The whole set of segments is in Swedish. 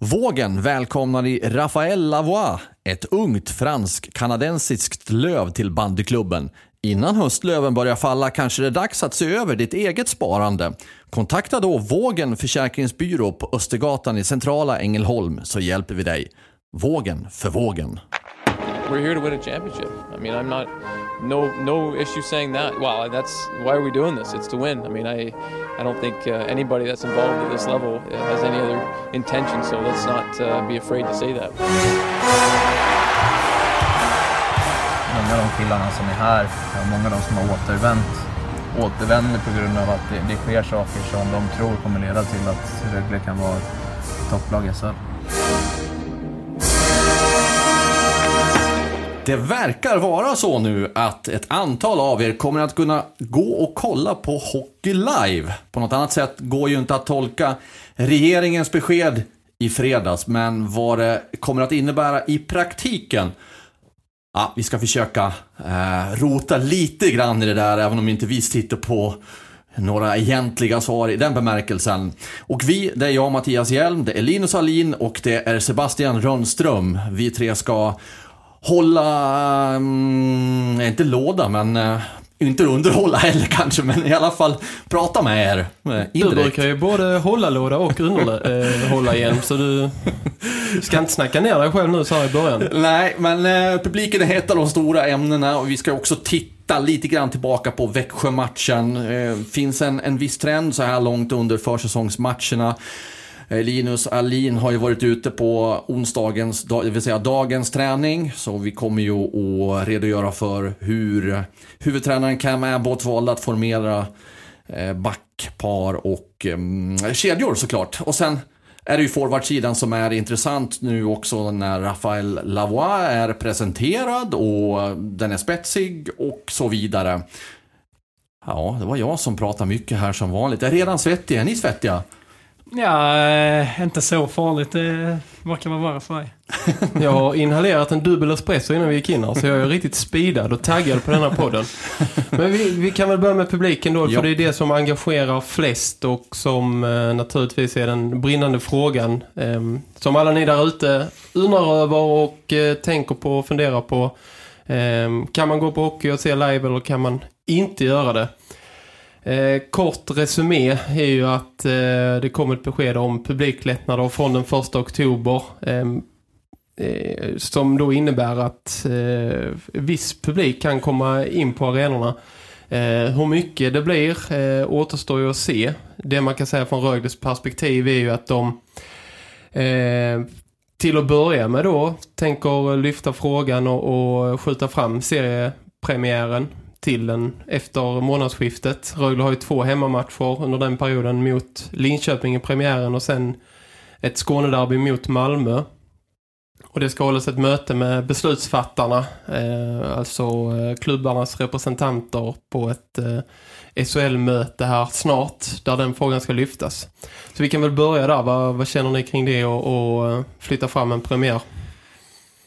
Vågen välkomnar i Raphael Lavois, ett ungt fransk-kanadensiskt löv till bandyklubben. Innan höstlöven börjar falla kanske det är dags att se över ditt eget sparande. Kontakta då Vågen Försäkringsbyrå på Östergatan i centrala Ängelholm så hjälper vi dig. Vågen för vågen. We're here to win a championship. I mean, I'm not no no issue saying that. Well, that's why are we doing this? It's to win. I mean, I I don't think uh, anybody that's involved at this level uh, has any other intention. So let's not uh, be afraid to say that. Många av de killarna som är här, många av de som har återvänt, återvänder på grund av att det, det sker saker som de tror kommer leda till att Rögle kan vara topplag i SHL. Det verkar vara så nu att ett antal av er kommer att kunna gå och kolla på Hockey Live. På något annat sätt går ju inte att tolka regeringens besked i fredags, men vad det kommer att innebära i praktiken Ja, vi ska försöka eh, rota lite grann i det där, även om inte vi sitter på några egentliga svar i den bemärkelsen. Och vi, det är jag Mattias Hjelm, det är Linus Alin och det är Sebastian Rönnström. Vi tre ska hålla, mm, inte låda men eh, inte underhålla heller kanske, men i alla fall prata med er. Eh, du brukar ju både hålla låda och underhålla igen, så du ska inte snacka ner dig själv nu så här i början. Nej, men eh, publiken är heta de stora ämnena och vi ska också titta lite grann tillbaka på Växjö-matchen. Eh, finns en, en viss trend så här långt under försäsongsmatcherna. Eh, Linus Alin har ju varit ute på onsdagens, det vill säga dagens träning. Så vi kommer ju att redogöra för hur huvudtränaren Cam Abbott valde att formera eh, backpar och mm, kedjor såklart. Och sen är det ju forwardsidan som är intressant nu också när Rafael Lavois är presenterad och den är spetsig och så vidare. Ja, det var jag som pratade mycket här som vanligt. Jag är redan svettig. Är ni svettiga? Ja, eh, inte så farligt. Det verkar vara värre för mig. Jag har inhalerat en dubbel espresso innan vi gick in här, så jag är riktigt speedad och taggad på den här podden. Men vi, vi kan väl börja med publiken då, för ja. det är det som engagerar flest och som eh, naturligtvis är den brinnande frågan. Eh, som alla ni där ute undrar över och eh, tänker på och funderar på. Ehm, kan man gå på hockey och se live eller kan man inte göra det? Eh, kort resumé är ju att eh, det kommer ett besked om publiklättnader från den första oktober. Ehm, eh, som då innebär att eh, viss publik kan komma in på arenorna. Eh, hur mycket det blir eh, återstår ju att se. Det man kan säga från Rögles perspektiv är ju att de eh, till att börja med då tänker lyfta frågan och, och skjuta fram seriepremiären till den efter månadsskiftet. Rögle har ju två hemmamatcher under den perioden mot Linköping i premiären och sen ett Skånederby mot Malmö. Och det ska hållas ett möte med beslutsfattarna, eh, alltså eh, klubbarnas representanter på ett eh, SHL-möte här snart där den frågan ska lyftas. Så vi kan väl börja där. Vad, vad känner ni kring det och, och eh, flytta fram en premiär?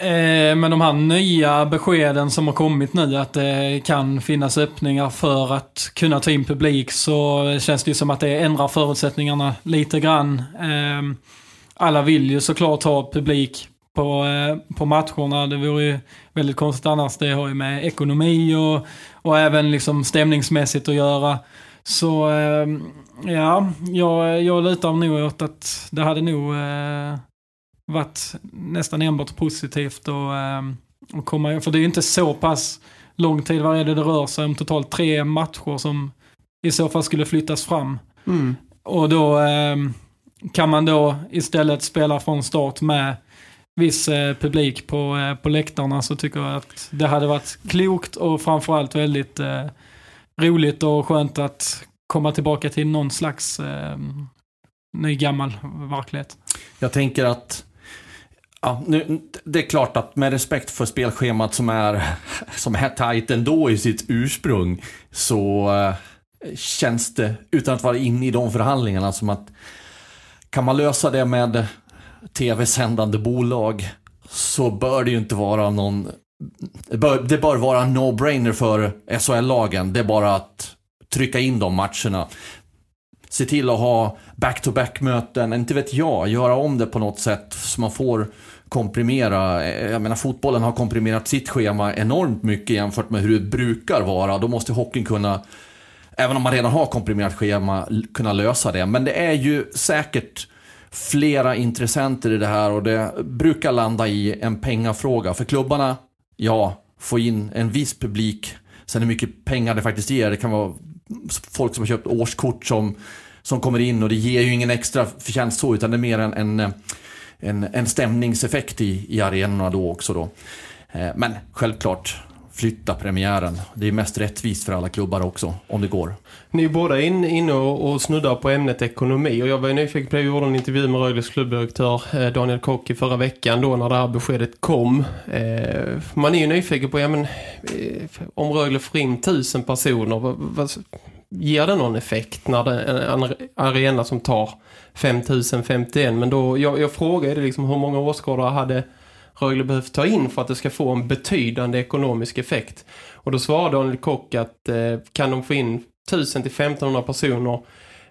Eh, men de här nya beskeden som har kommit nu att det kan finnas öppningar för att kunna ta in publik så känns det ju som att det ändrar förutsättningarna lite grann. Eh, alla vill ju såklart ha publik på, eh, på matcherna. Det vore ju väldigt konstigt annars. Det har ju med ekonomi och, och även liksom stämningsmässigt att göra. Så ehm, ja, jag, jag lutar nog åt att det hade nog eh, varit nästan enbart positivt och, ehm, och komma För det är ju inte så pass lång tid. Vad är det det rör sig om? Totalt tre matcher som i så fall skulle flyttas fram. Mm. Och då eh, kan man då istället spela från start med viss eh, publik på, eh, på läktarna så tycker jag att det hade varit klokt och framförallt väldigt eh, roligt och skönt att komma tillbaka till någon slags eh, ny gammal verklighet. Jag tänker att Ja, nu, det är klart att med respekt för spelschemat som är, som är tajt ändå i sitt ursprung så eh, känns det, utan att vara inne i de förhandlingarna, som att kan man lösa det med tv-sändande bolag så bör det ju inte vara någon... Det bör, det bör vara en no-brainer för SHL-lagen. Det är bara att trycka in de matcherna. Se till att ha back-to-back-möten, inte vet jag, göra om det på något sätt så man får komprimera. Eh, jag menar fotbollen har komprimerat sitt schema enormt mycket jämfört med hur det brukar vara. Då måste hockeyn kunna, även om man redan har komprimerat schema, kunna lösa det. Men det är ju säkert flera intressenter i det här och det brukar landa i en pengafråga. För klubbarna, ja, få in en viss publik. Sen hur mycket pengar det faktiskt ger, det kan vara folk som har köpt årskort som, som kommer in och det ger ju ingen extra förtjänst så utan det är mer en, en, en, en stämningseffekt i, i arenorna då också då. Eh, men självklart, flytta premiären. Det är mest rättvist för alla klubbar också, om det går. Ni är båda inne in och, och snuddar på ämnet ekonomi och jag var ju nyfiken på att jag gjorde en intervju med Rögles klubbdirektör eh, Daniel Kock i förra veckan då när det här beskedet kom. Eh, man är ju nyfiken på, ja men eh, om Rögle får in tusen personer, vad, vad, ger det någon effekt när det är en arena som tar 5051? Men då, jag, jag frågade liksom hur många åskådare hade Rögle behövt ta in för att det ska få en betydande ekonomisk effekt. Och då svarade Daniel Kock att eh, kan de få in 1000-1500 personer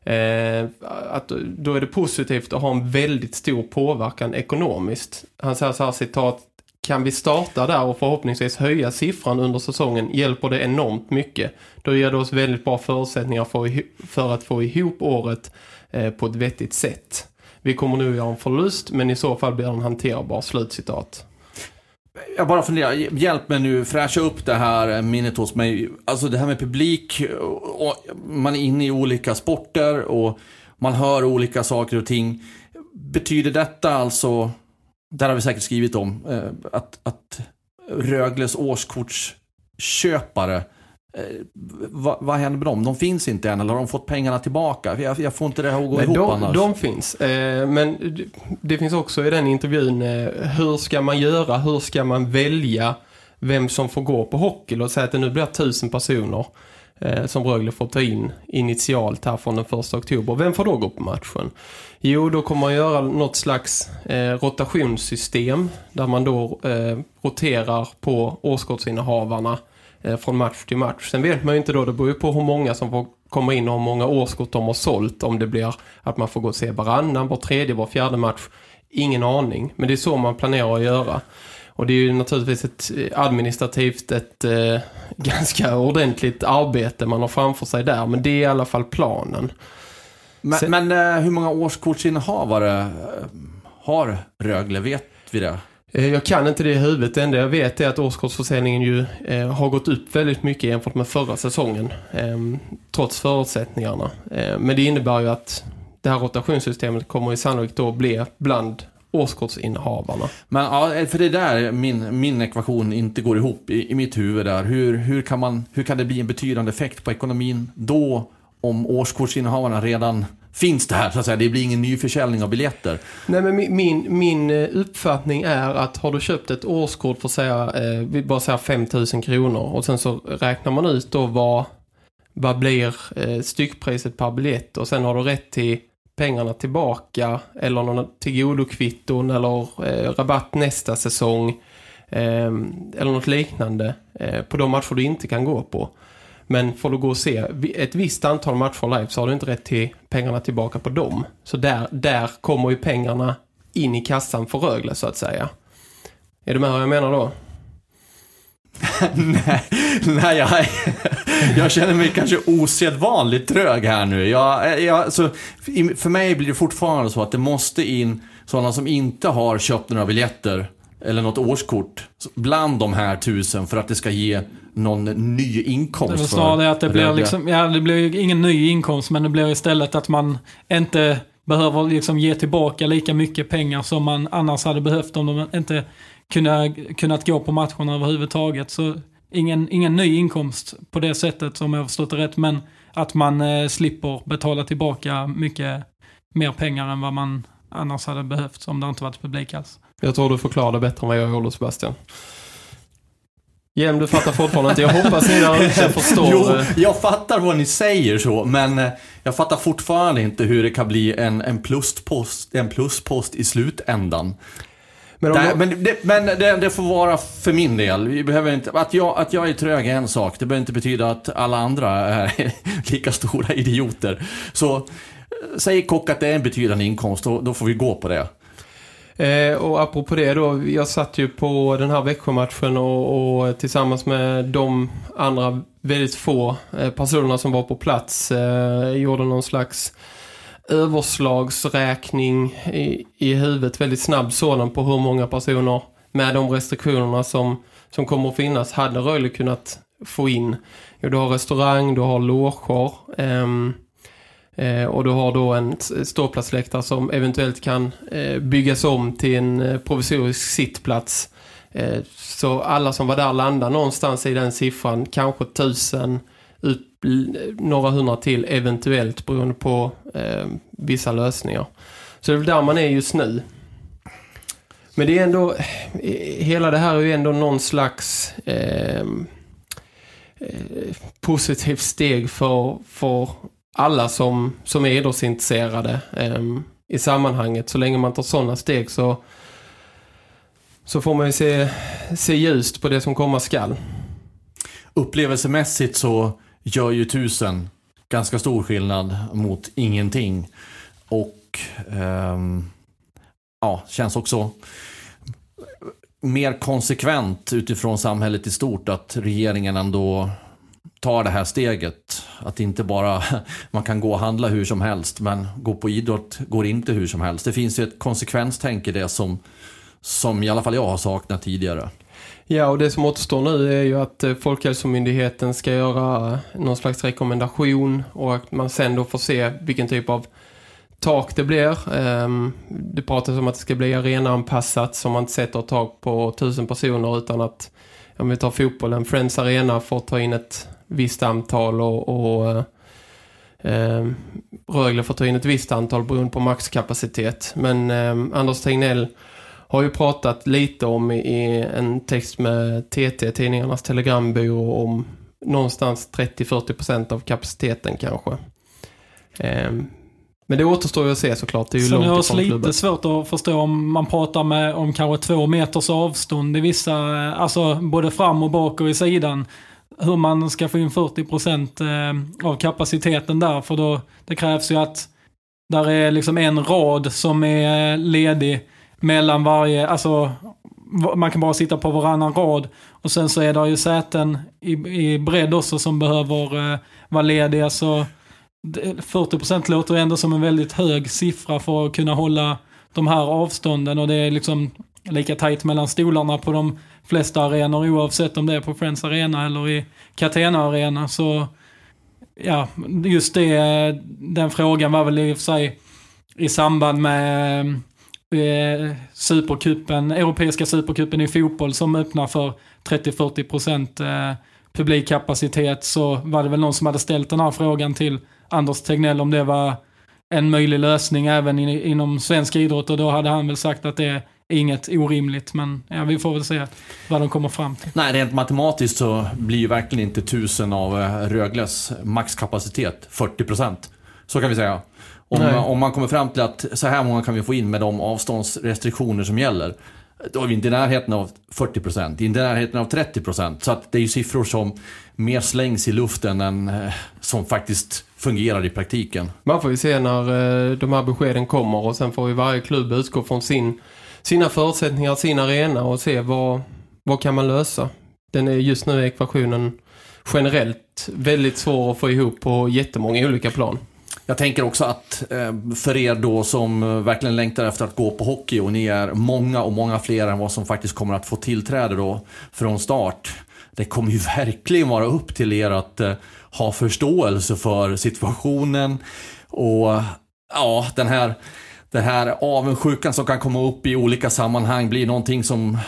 eh, att då är det positivt att ha en väldigt stor påverkan ekonomiskt. Han säger så här citat kan vi starta där och förhoppningsvis höja siffran under säsongen hjälper det enormt mycket. Då ger det oss väldigt bra förutsättningar för, för att få ihop året eh, på ett vettigt sätt. Vi kommer nu göra en förlust men i så fall blir den hanterbar, slutcitat. Jag bara funderar, hjälp mig nu, fräscha upp det här minnet hos mig. Alltså det här med publik, och man är inne i olika sporter och man hör olika saker och ting. Betyder detta alltså, där har vi säkert skrivit om, eh, att, att Rögles årskortsköpare Eh, vad, vad händer med dem? De finns inte än eller har de fått pengarna tillbaka? Jag, jag får inte det här att gå Nej, ihop de, annars. De finns. Eh, men det, finns också i den intervjun eh, hur ska man göra? Hur ska man välja vem som får gå på hockey? Låt säga att det nu blir tusen personer eh, som Rögle får ta in initialt här från den första oktober. Vem får då gå på matchen? Jo, då kommer man göra något slags eh, rotationssystem där man då eh, roterar på årskortsinnehavarna Eh, från match till match. Sen vet man ju inte då, det beror ju på hur många som får komma in och hur många årskort de har sålt. Om det blir att man får gå och se varannan, var tredje, var fjärde match. Ingen aning, men det är så man planerar att göra. Och det är ju naturligtvis ett eh, administrativt, ett eh, ganska ordentligt arbete man har framför sig där. Men det är i alla fall planen. Men, Sen, men eh, hur många årskortsinnehavare har Rögle? Vet vi det? Eh, jag kan inte det i huvudet. Det enda jag vet är att årskortsförsäljningen ju eh, har gått upp väldigt mycket jämfört med förra säsongen. Eh, trots förutsättningarna. Eh, men det innebär ju att det här rotationssystemet kommer ju sannolikt då bli bland årskortsinnehavarna. Men ja, eh, för det är där min, min ekvation inte går ihop i, i mitt huvud där. Hur, hur, kan man, hur kan det bli en betydande effekt på ekonomin då om årskortsinnehavarna redan finns det här så att säga. Det blir ingen nyförsäljning av biljetter. Nej men min, min, min uppfattning är att har du köpt ett årskort för säga, eh, vi bara säger 5000 kronor och sen så räknar man ut då vad, vad blir eh, styckpriset per biljett och sen har du rätt till pengarna tillbaka eller någon tillgodokvitton eller eh, rabatt nästa säsong eh, eller något liknande eh, på de matcher du inte kan gå på. Men får du gå och se ett visst antal matcher live så har du inte rätt till pengarna tillbaka på dem. Så där, där kommer ju pengarna in i kassan för Rögle så att säga. Är du med vad jag menar då? nej, nej jag, jag känner mig kanske osedvanligt trög här nu. Jag, jag, alltså, så, för mig blir det fortfarande så att det måste in sådana som inte har köpt några biljetter eller något årskort bland de här tusen för att det ska ge någon ny inkomst. Det är snarare att det blir liksom, ja det blir ingen ny inkomst men det blir istället att man inte behöver liksom ge tillbaka lika mycket pengar som man annars hade behövt om de inte kunde, kunnat gå på matcherna överhuvudtaget. Så ingen, ingen ny inkomst på det sättet om jag förstått det rätt men att man eh, slipper betala tillbaka mycket mer pengar än vad man annars hade behövt om det inte varit publik alls. Jag tror du förklarar det bättre än vad jag gjorde Sebastian. Hjelm, du fattar fortfarande inte. Jag hoppas ni där ute förstår. Jo, eh, jag fattar vad ni säger så, men eh, jag fattar fortfarande inte hur det kan bli en, en, pluspost, en pluspost i slutändan. Men jag- men det, men det, det får vara för min del. Vi behöver inte, att, jag, att jag är trög är en sak. Det behöver inte betyda att alla andra är lika stora idioter. Så eh, säg Kock att det är en betydande inkomst, då, då får vi gå på det. Eh, och apropå det då, jag satt ju på den här Växjö-matchen och, och tillsammans med de andra väldigt få eh, personerna som var på plats eh, gjorde någon slags överslagsräkning i, i huvudet, väldigt snabb sådan på hur många personer med de restriktionerna som, som kommer att finnas hade Rögle kunnat få in. Jo, du har restaurang, du har loger, ehm, Eh, Eh, och du har då en ståplatsläktare som eventuellt kan eh, byggas om till en eh, provisorisk sittplats. Eh, så alla som var där landar någonstans i den siffran, kanske tusen, ut, några hundra till eventuellt beroende på eh, vissa lösningar. Så det är väl där man är just nu. Men det är ändå, eh, hela det här är ju ändå någon slags eh, eh, positivt steg för, för alla som, som är idrottsintresserade eh, i sammanhanget. Så länge man tar sådana steg så, så får man ju se, se ljust på det som komma skall. Upplevelsemässigt så gör ju tusen ganska stor skillnad mot ingenting. Och ehm, ja, känns också mer konsekvent utifrån samhället i stort att regeringen ändå tar det här steget. Att inte bara man kan gå och handla hur som helst men gå på idrott går inte hur som helst. Det finns ju ett konsekvenstänk i det som, som i alla fall jag har saknat tidigare. Ja, och det som återstår nu är ju att eh, Folkhälsomyndigheten ska göra eh, någon slags rekommendation och att man sen då får se vilken typ av tak det blir. Ehm, det pratas om att det ska bli arenaanpassat som man inte sätter ett tak på tusen personer utan att om vi tar fotbollen, Friends Arena får ta in ett visst antal och, och eh, Rögle får ta in ett visst antal beroende på maxkapacitet. Men ehm, Anders Tegnell har ju pratat lite om i, en text med TT, Tidningarnas Telegrambyrå, om någonstans 30-40% av kapaciteten kanske. Ehm, men det återstår ju att se såklart. Det är ju Sen långt ifrån lite klubben. svårt att förstå om man pratar med om kanske två meters avstånd i vissa, eh, alltså både fram och bak och i sidan. Hur man ska få in 40% eh, av kapaciteten där. För då, det krävs ju att där är liksom en rad som är eh, ledig mellan varje, alltså man kan bara sitta på varannan rad. Och sen så är det ju säten i, i bredd också som behöver eh, vara lediga. Så 40% låter ändå som en väldigt hög siffra för att kunna hålla de här avstånden och det är liksom lika tajt mellan stolarna på de flesta arenor oavsett om det är på Friends Arena eller i Catena Arena. Så ja, just det, den frågan var väl i och för sig i samband med eh, supercupen, Europeiska supercupen i fotboll som öppnar för 30-40% eh, publikkapacitet. Så var det väl någon som hade ställt den här frågan till Anders Tegnell om det var en möjlig lösning även in, inom svensk idrott. Och då hade han väl sagt att det inget orimligt men ja, vi får väl se vad de kommer fram till. Nej, rent matematiskt så blir ju verkligen inte tusen av eh, Rögles maxkapacitet 40%. Så kan vi säga. Om, Nej. om man kommer fram till att så här många kan vi få in med de avståndsrestriktioner som gäller. Då är vi inte i närheten av 40%, inte i närheten av 30%. Så att det är ju siffror som mer slängs i luften än eh, som faktiskt fungerar i praktiken. Man får ju se när eh, de här beskeden kommer och sen får ju varje klubb utgå från sin, sina förutsättningar, sin arena och se vad, vad kan man lösa. Den är just nu ekvationen generellt väldigt svår att få ihop på jättemånga olika plan. Jag tänker också att eh, för er då som eh, verkligen längtar efter att gå på hockey och ni är många och många fler än vad som faktiskt kommer att få tillträde då från start. Det kommer ju verkligen vara upp till er att eh, ha förståelse för situationen och ja, den här, den här avundsjukan som kan komma upp i olika sammanhang blir någonting som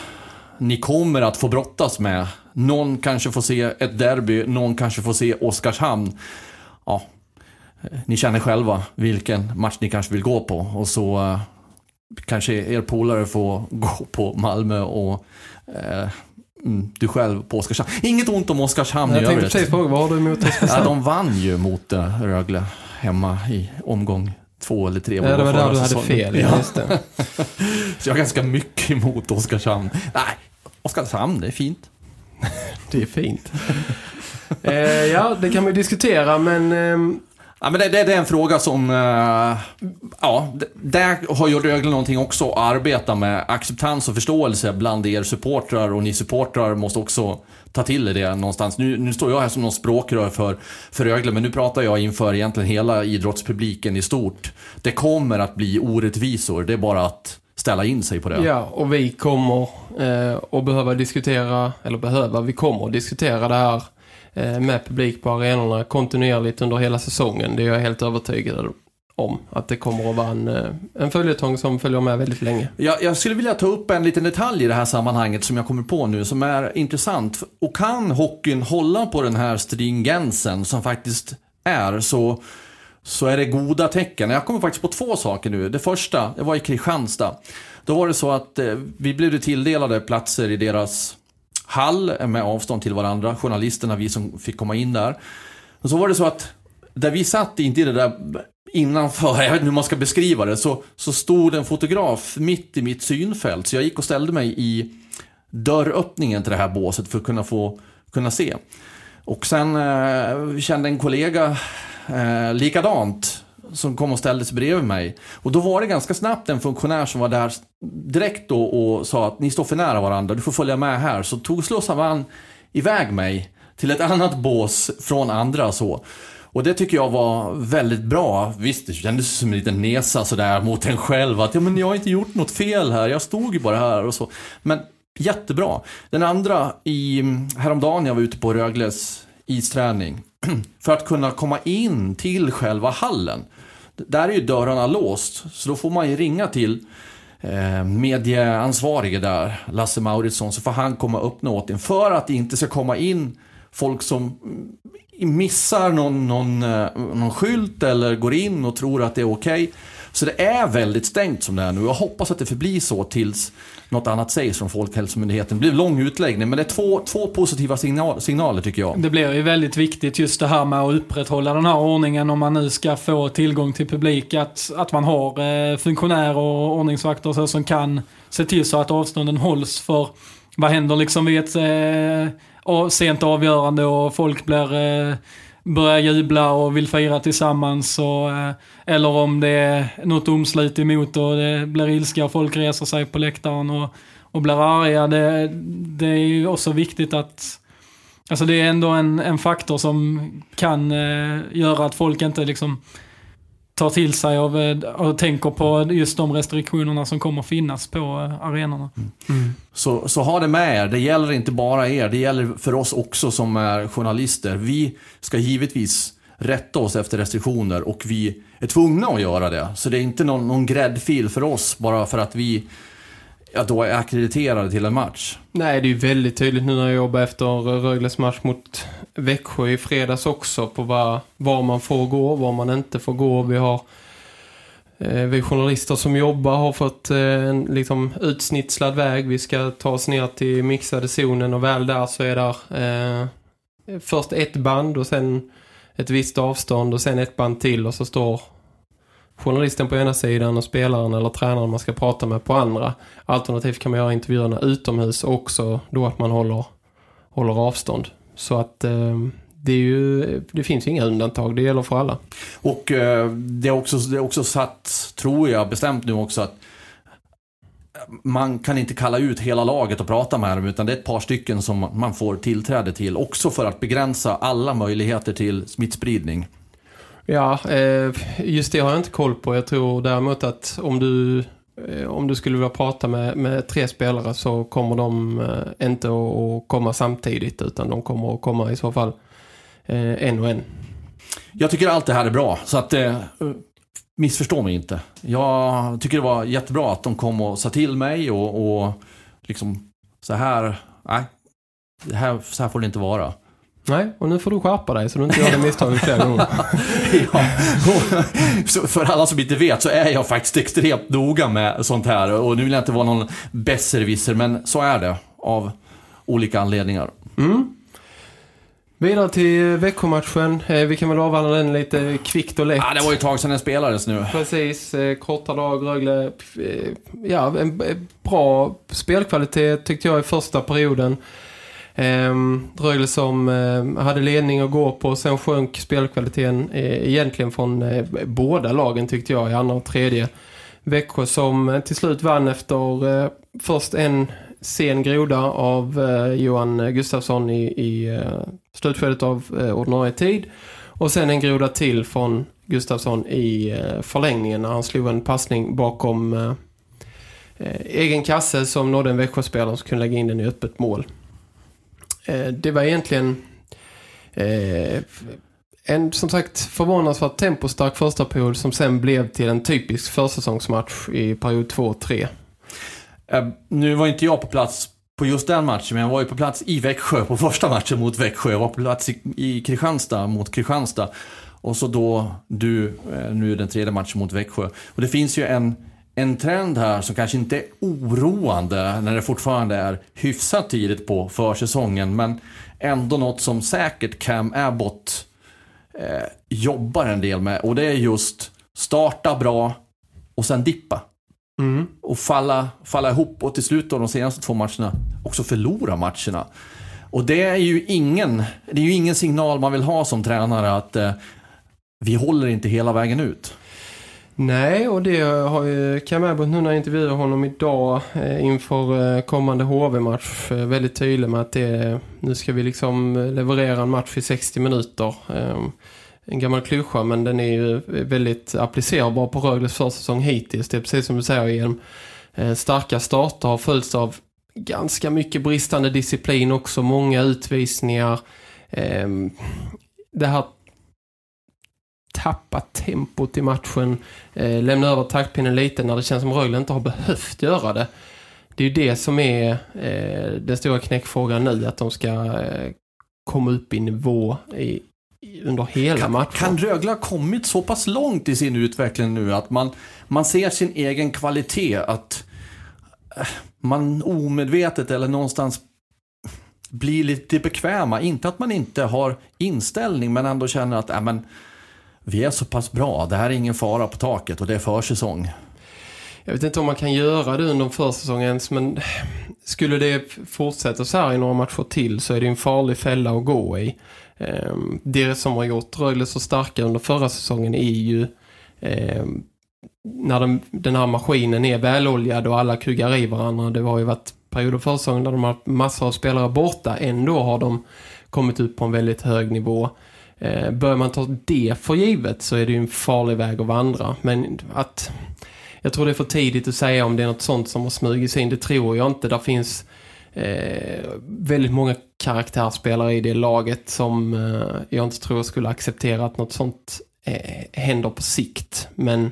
ni kommer att få brottas med. Någon kanske får se ett derby, någon kanske får se Oskarshamn. Ja, ni känner själva vilken match ni kanske vill gå på och så eh, kanske er polare får gå på Malmö och eh, mm, du själv på Oskarshamn. Inget ont om Oskarshamn i Jag tänkte övrigt. precis fråga, vad har du emot Ja, Oskarshamn? de vann ju mot eh, Rögle hemma i omgång två eller tre. Ja, det var där du hade fel. Ja, Just det. så jag har ganska mycket emot Oskarshamn. Nej, Oskarshamn, det är fint. Det är fint. eh, ja, det kan man ju diskutera, men... ehm, Ja, men det, det, det är en fråga som, eh, ja, där har ju Rögle någonting också att arbeta med. Acceptans och förståelse bland er supportrar och ni supportrar måste också ta till er det någonstans. Nu, nu står jag här som någon språkrör för, för Rögle, men nu pratar jag inför egentligen hela idrottspubliken i stort. Det kommer att bli orättvisor, det är bara att ställa in sig på det. Ja, och vi kommer eh, att behöva diskutera, eller behöva, vi kommer att diskutera det här eh, med publik på arenorna kontinuerligt under hela säsongen. Det är jag helt övertygad om. Att det kommer att vara en, eh, en följetong som följer med väldigt länge. Jag, jag skulle vilja ta upp en liten detalj i det här sammanhanget som jag kommer på nu som är intressant. Och kan hockeyn hålla på den här stringensen som faktiskt är så, så är det goda tecken. Jag kommer faktiskt på två saker nu. Det första, det var i Kristianstad. Då var det så att eh, vi blev tilldelade platser i deras hall med avstånd till varandra. Journalisterna, vi som fick komma in där. Och så var det så att där vi satt, inte i det där innanför, jag vet inte hur man ska beskriva det, så, så stod en fotograf mitt i mitt synfält. Så jag gick och ställde mig i dörröppningen till det här båset för att kunna få kunna se. Och sen eh, kände en kollega eh, likadant som kom och ställde sig bredvid mig. Och då var det ganska snabbt en funktionär som var där direkt då och sa att ni står för nära varandra, du får följa med här. Så tog slussade iväg mig till ett annat bås från andra så. Och det tycker jag var väldigt bra. Visst, det kändes som en liten nesa sådär mot en själv. Att ja, men jag har inte gjort något fel här, jag stod ju bara här och så. Men jättebra. Den andra, i, häromdagen jag var ute på Rögles isträning. För att kunna komma in till själva hallen. Där är ju dörrarna låst, så då får man ju ringa till eh, medieansvarige där, Lasse Mauritsson, så får han komma och öppna åt en. För att det inte ska komma in folk som missar någon, någon, eh, någon skylt eller går in och tror att det är okej. Så det är väldigt stängt som det är nu. Jag hoppas att det förblir så tills något annat sägs från Folkhälsomyndigheten. Det blir en lång utläggning, men det är två, två positiva signal, signaler tycker jag. Det blir ju väldigt viktigt just det här med att upprätthålla den här ordningen om man nu ska få tillgång till publik. Att, att man har eh, funktionärer och ordningsvakter och så som kan se till så att avstånden hålls. För vad händer liksom vid ett eh, sent avgörande och folk blir, eh, börjar jubla och vill fira tillsammans. Och, eh, eller om det är något omslut emot och det blir ilska och folk reser sig på läktaren och, och blir arga. Det, det är ju också viktigt att Alltså det är ändå en, en faktor som kan eh, göra att folk inte liksom tar till sig av, eh, och tänker på just de restriktionerna som kommer finnas på eh, arenorna. Så, så ha det med er. Det gäller inte bara er. Det gäller för oss också som är journalister. Vi ska givetvis rätta oss efter restriktioner och vi är tvungna att göra det. Så det är inte någon, någon gräddfil för oss bara för att vi att då är akkrediterade till en match. Nej, det är ju väldigt tydligt nu när jag jobbar efter Rögles match mot Växjö i fredags också på var, var man får gå, var man inte får gå. Vi har eh, vi journalister som jobbar har fått eh, en liksom utsnitslad väg. Vi ska ta oss ner till mixade zonen och väl där så är där eh, först ett band och sen ett visst avstånd och sen ett band till och så står journalisten på ena sidan och spelaren eller tränaren man ska prata med på andra. Alternativt kan man göra intervjuerna utomhus också då att man håller, håller avstånd. Så att eh, det, är ju, det finns ju inga undantag, det gäller för alla. Och eh, det, är också, det är också satt, tror jag, bestämt nu också att man kan inte kalla ut hela laget och prata med dem utan det är ett par stycken som man får tillträde till. Också för att begränsa alla möjligheter till smittspridning. Ja, eh, just det har jag inte koll på. Jag tror däremot att om du, eh, om du skulle vilja prata med, med tre spelare så kommer de eh, inte att, komma samtidigt utan de kommer att komma i så fall en och en. Jag tycker allt det här är bra, så att missförstå mig inte. Jag tycker det var jättebra att de kom och sa till mig och, och liksom så här, nej, här, så här får det inte vara. Nej, och nu får du skärpa dig så du inte gör det misstaget flera gånger. ja. Så för alla som inte vet så är jag faktiskt extremt noga med sånt här. Och nu vill jag inte vara någon besserwisser, men så är det. Av olika anledningar. Mm. Vidare till Växjömatchen. Eh, vi kan väl avhandla den lite kvickt och lätt. Ja, det var ju ett tag sedan den spelades nu. Precis. Eh, korta dag, Rögle. Eh, ja, en bra spelkvalitet tyckte jag i första perioden. Ehm, Rögle som eh, hade ledning att gå på. Sen sjönk spelkvaliteten eh, egentligen från eh, båda lagen tyckte jag i andra och tredje. Växjö som till slut vann efter först en sen groda av Johan Gustafsson i, i slutskedet av eh, ordinarie tid. Och sen en groda till från Gustafsson i eh, förlängningen när han slog en passning bakom eh, egen kasse som nådde en Växjöspelare som kunde lägga in den i öppet mål. Eh, det var egentligen eh, en som sagt förvånansvärt tempostark första period som sen blev till en typisk försäsongsmatch i period 2-3. Eh, nu var inte jag på plats på just den matchen, men jag var ju på plats i Växjö på första matchen mot Växjö. Jag var på plats i, i Kristianstad mot Kristianstad. Och så då du, eh, nu den tredje matchen mot Växjö. Och det finns ju en, en trend här som kanske inte är oroande när det fortfarande är hyfsat tidigt på försäsongen. Men ändå något som säkert Cam Abbott eh, jobbar en del med. Och det är just starta bra och sen dippa. Mm. Och falla, falla ihop och till slut av de senaste två matcherna också förlora matcherna. Och det är ju ingen, det är ju ingen signal man vill ha som tränare att eh, vi håller inte hela vägen ut. Nej, och det har ju Cam Abbott nu när jag intervjuar honom idag eh, inför eh, kommande HV-match eh, väldigt tydlig med att det, nu ska vi liksom leverera en match i 60 minuter. Ehm, en gammal klyscha men den är ju väldigt applicerbar på Rögles försäsong hittills. Det är precis som du säger genom starka starter har följts av ganska mycket bristande disciplin också, många utvisningar. Ehm, det här tappa tempot i matchen, eh, lämna över taktpinnen lite när det känns som Rögle inte har behövt göra det. Det är ju det som är eh, den stora knäckfrågan nu, att de ska eh, komma upp i nivå i, under hela kan, matchen. Kan Rögle ha kommit så pass långt i sin utveckling nu att man, man ser sin egen kvalitet att eh, man omedvetet eller någonstans blir lite bekväma. Inte att man inte har inställning men ändå känner att äh, men, vi är så pass bra. Det här är ingen fara på taket och det är försäsong. Jag vet inte om man kan göra det under försäsongen men skulle det fortsätta så här i några matcher till så är det en farlig fälla att gå i. Ehm, det som har gjort Rögle så starka under förra säsongen är ju ehm, när den, den här maskinen är väloljad och alla kuggar i varandra. Det har ju varit perioder för säsongen där de har massor av spelare borta. Ändå har de kommit ut på en väldigt hög nivå. Eh, börjar man ta det för givet så är det ju en farlig väg att vandra. Men att jag tror det är för tidigt att säga om det är något sånt som har smugit sig in. Det tror jag inte. Där finns eh, väldigt många karaktärsspelare i det laget som eh, jag inte tror skulle acceptera att något sånt eh, händer på sikt. Men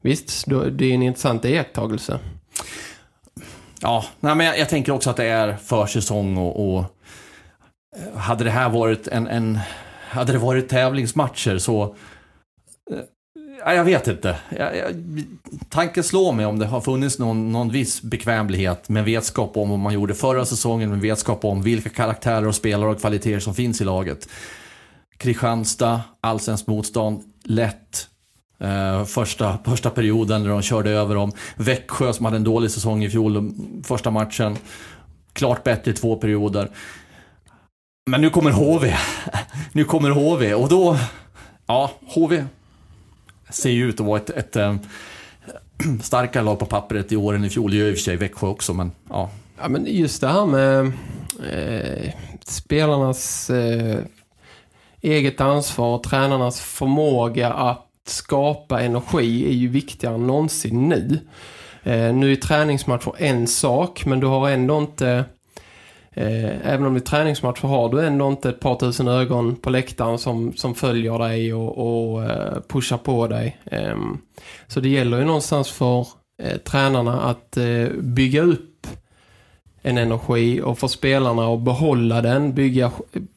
visst, då, det är en intressant iakttagelse. Ja, nej, men jag, jag, tänker också att det är försäsong och, och eh, hade det här varit en, en hade det varit tävlingsmatcher så eh, jag vet inte. Jag, jag, tanken slår mig om det har funnits någon, någon viss bekvämlighet med vetskap om vad man gjorde förra säsongen, med vetskap om vilka karaktärer och spelare och kvaliteter som finns i laget. Kristianstad, allsvenskt motstånd, lätt. Eh, första, första perioden när de körde över dem. Växjö som hade en dålig säsong i fjol, första matchen. Klart bättre i två perioder. Men nu kommer HV. nu kommer HV och då... Ja, HV ser ju ut att vara ett, ett äh, starkare lag på pappret i år än i fjol. Det gör i och för sig Växjö också, men ja. Ja, men just det här med eh, spelarnas eh, eget ansvar och tränarnas förmåga att skapa energi är ju viktigare än någonsin nu. Eh, nu är träningsmatcher en sak, men du har ändå inte Eh, även om det är träningsmatcher har du ändå inte ett par tusen ögon på läktaren som, som följer dig och, och eh, pushar på dig. Eh, så det gäller ju någonstans för eh, tränarna att eh, bygga upp en energi och för spelarna att behålla den, bygga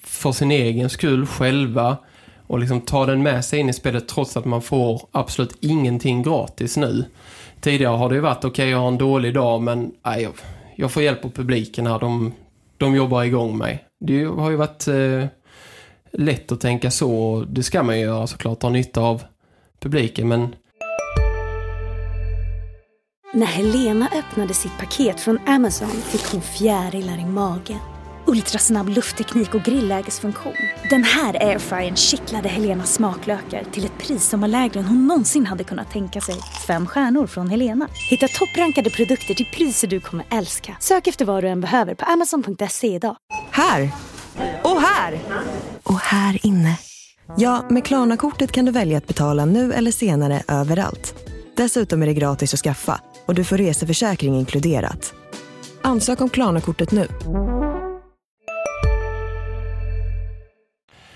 för sin egen skull själva och liksom ta den med sig in i spelet trots att man får absolut ingenting gratis nu. Tidigare har det ju varit, okej okay, jag har en dålig dag men nej, jag, jag får hjälp av publiken här, de, de jobbar igång mig. Det har ju varit eh, lätt att tänka så och det ska man ju göra såklart, ha nytta av publiken men när Helena öppnade sitt paket från Amazon fick hon fjärilar i magen. Ultrasnabb luftteknik och grillägesfunktion. Den här airfryern kittlade Helenas smaklökar till ett pris som var lägre än hon någonsin hade kunnat tänka sig. Fem stjärnor från Helena. Hitta topprankade produkter till priser du kommer älska. Sök efter vad du än behöver på amazon.se idag. Här! Och här! Och här inne. Ja, med Klarna-kortet kan du välja att betala nu eller senare överallt. Dessutom är det gratis att skaffa och du får reseförsäkring inkluderat. Ansök om Klarna-kortet nu.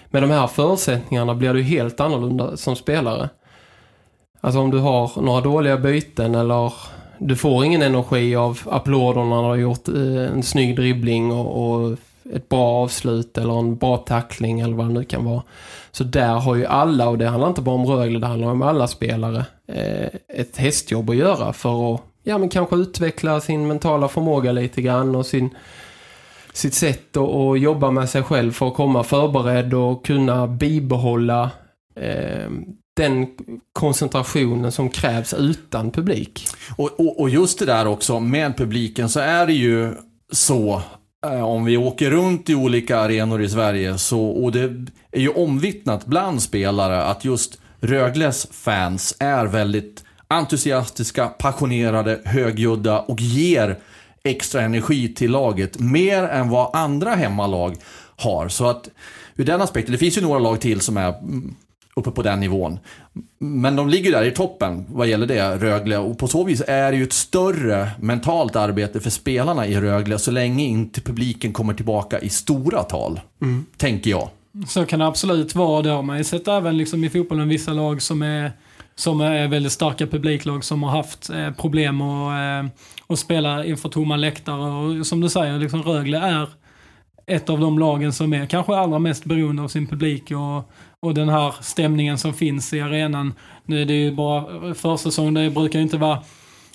Med de här förutsättningarna blir du helt annorlunda som spelare. Alltså om du har några dåliga byten eller du får ingen energi av applåderna när du har gjort eh, en snygg dribbling och, och ett bra avslut eller en bra tackling eller vad det nu kan vara. Så där har ju alla, och det handlar inte bara om Rögle, det handlar om alla spelare, eh, ett hästjobb att göra för att ja, men kanske utveckla sin mentala förmåga lite grann och sin, sitt sätt att, att jobba med sig själv för att komma förberedd och kunna bibehålla eh, den koncentrationen som krävs utan publik. Och, och, och, just det där också med publiken så är det ju så eh, om vi åker runt i olika arenor i Sverige så, och det är ju omvittnat bland spelare att just Rögles fans är väldigt entusiastiska, passionerade, högljudda och ger extra energi till laget. Mer än vad andra hemmalag har. Så att ur den aspekten, det finns ju några lag till som är mm, uppe på den nivån. Men de ligger där i toppen vad gäller det, Rögle. Och på så vis är det ju ett större mentalt arbete för spelarna i Rögle så länge inte publiken kommer tillbaka i stora tal. Mm. Tänker jag. Så kan det absolut vara. Det har man ju sett även liksom i fotbollen vissa lag som är som är väldigt starka publiklag som har haft eh, problem att, eh, och spela inför tomma läktare. Och som du säger, liksom Rögle är ett av de lagen som är kanske allra mest beroende av sin publik och, och den här stämningen som finns i arenan. Nu är det ju bara försäsong, det brukar ju inte vara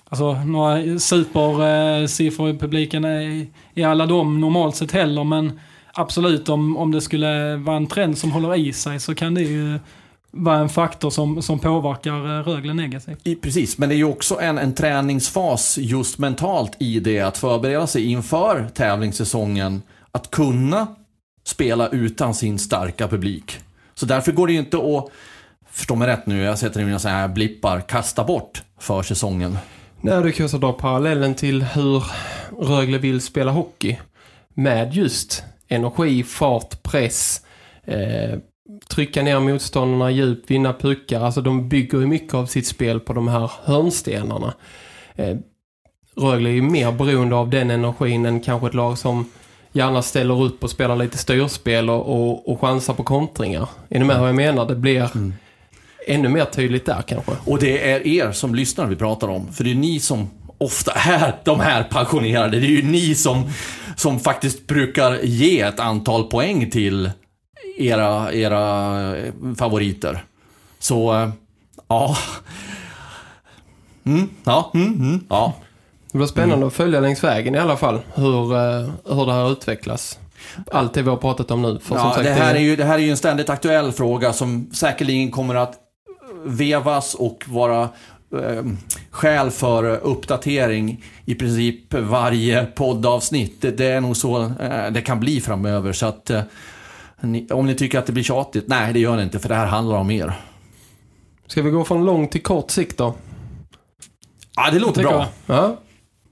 alltså, några supersiffror i publiken i, i alla de normalt sett heller, men absolut om, om det skulle vara en trend som håller i sig så kan det ju vara en faktor som, som påverkar eh, Rögle negativt. I, precis, men det är ju också en, en träningsfas just mentalt i det att förbereda sig inför tävlingssäsongen. Att kunna spela utan sin starka publik. Så därför går det ju inte att, förstå mig rätt nu, jag sätter in mina här blippar, kasta bort för säsongen. Nej, du kan också dra parallellen till hur Rögle vill spela hockey. Med just energi, fart, press, eh, trycka ner motståndarna djupt, vinna puckar. Alltså de bygger ju mycket av sitt spel på de här hörnstenarna. Eh, Rögle är ju mer beroende av den energin än kanske ett lag som gärna ställer upp och spelar lite styrspel och, och, och chansar på kontringar. Är ni med vad jag menar? Det blir mm. ännu mer tydligt där kanske. Och det är er som lyssnar vi pratar om. För det är ni som ofta är de här passionerade. Det är ju ni som, som faktiskt brukar ge ett antal poäng till era, era favoriter. Så, eh, ja. Mm, ja, mm, mm, ja. Det blir spännande mm. att följa längs vägen i alla fall. Hur, eh, hur det här utvecklas. Allt det vi har pratat om nu. För ja, sagt, det, här är ju, det här är ju en ständigt aktuell fråga som säkerligen kommer att vevas och vara eh, skäl för uppdatering i princip varje poddavsnitt. Det, det är nog så eh, det kan bli framöver. Så att eh, om ni tycker att det blir tjatigt, nej det gör det inte för det här handlar om er. Ska vi gå från lång till kort sikt då? Ja, det låter bra. Ja.